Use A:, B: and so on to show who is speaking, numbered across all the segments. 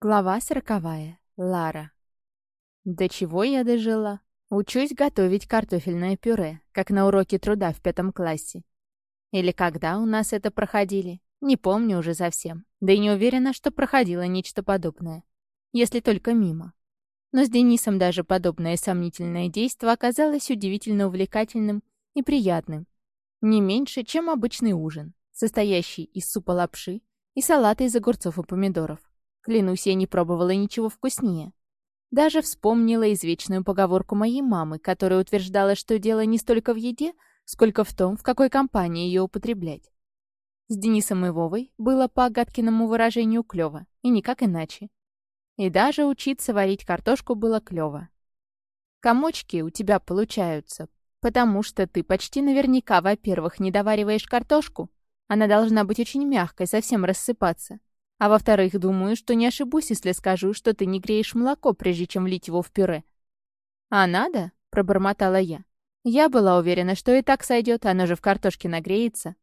A: Глава сороковая. Лара. До чего я дожила? Учусь готовить картофельное пюре, как на уроке труда в пятом классе. Или когда у нас это проходили? Не помню уже совсем. Да и не уверена, что проходило нечто подобное. Если только мимо. Но с Денисом даже подобное сомнительное действо оказалось удивительно увлекательным и приятным. Не меньше, чем обычный ужин, состоящий из супа лапши и салата из огурцов и помидоров. Клянусь, я не пробовала ничего вкуснее. Даже вспомнила извечную поговорку моей мамы, которая утверждала, что дело не столько в еде, сколько в том, в какой компании ее употреблять. С Денисом и Вовой было по Агаткиному выражению клёво, и никак иначе. И даже учиться варить картошку было клёво. Комочки у тебя получаются, потому что ты почти наверняка, во-первых, не довариваешь картошку, она должна быть очень мягкой, совсем рассыпаться. А во-вторых, думаю, что не ошибусь, если скажу, что ты не греешь молоко, прежде чем влить его в пюре. «А надо?» — пробормотала я. Я была уверена, что и так сойдет, оно же в картошке нагреется.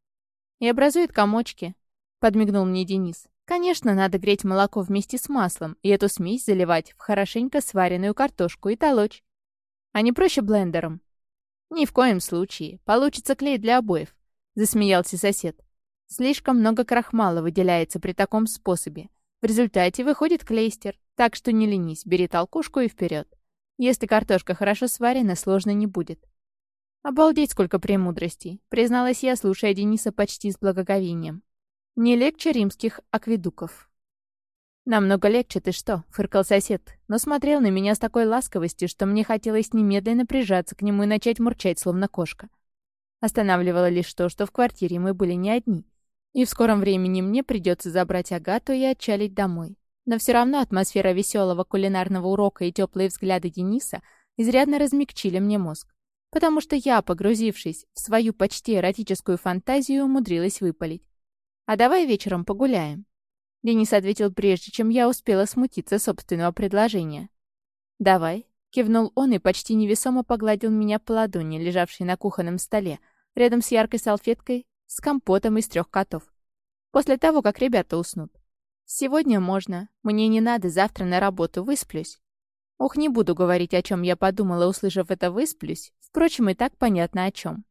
A: И образует комочки. Подмигнул мне Денис. Конечно, надо греть молоко вместе с маслом и эту смесь заливать в хорошенько сваренную картошку и толочь. А не проще блендером? Ни в коем случае. Получится клей для обоев. Засмеялся сосед. Слишком много крахмала выделяется при таком способе. В результате выходит клейстер, так что не ленись, бери толкушку и вперед. Если картошка хорошо сварена, сложно не будет. Обалдеть, сколько премудростей, призналась я, слушая Дениса почти с благоговением. Не легче римских акведуков. «Намного легче, ты что?» — фыркал сосед, но смотрел на меня с такой ласковостью, что мне хотелось немедленно прижаться к нему и начать мурчать, словно кошка. Останавливало лишь то, что в квартире мы были не одни. И в скором времени мне придется забрать Агату и отчалить домой. Но все равно атмосфера веселого кулинарного урока и теплые взгляды Дениса изрядно размягчили мне мозг. Потому что я, погрузившись в свою почти эротическую фантазию, умудрилась выпалить. «А давай вечером погуляем?» Денис ответил прежде, чем я успела смутиться собственного предложения. «Давай», — кивнул он и почти невесомо погладил меня по ладони, лежавшей на кухонном столе, рядом с яркой салфеткой с компотом из трех котов. После того, как ребята уснут. Сегодня можно. Мне не надо, завтра на работу высплюсь. Ох, не буду говорить, о чем я подумала, услышав это «высплюсь». Впрочем, и так понятно о чем.